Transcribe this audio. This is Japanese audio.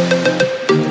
うん。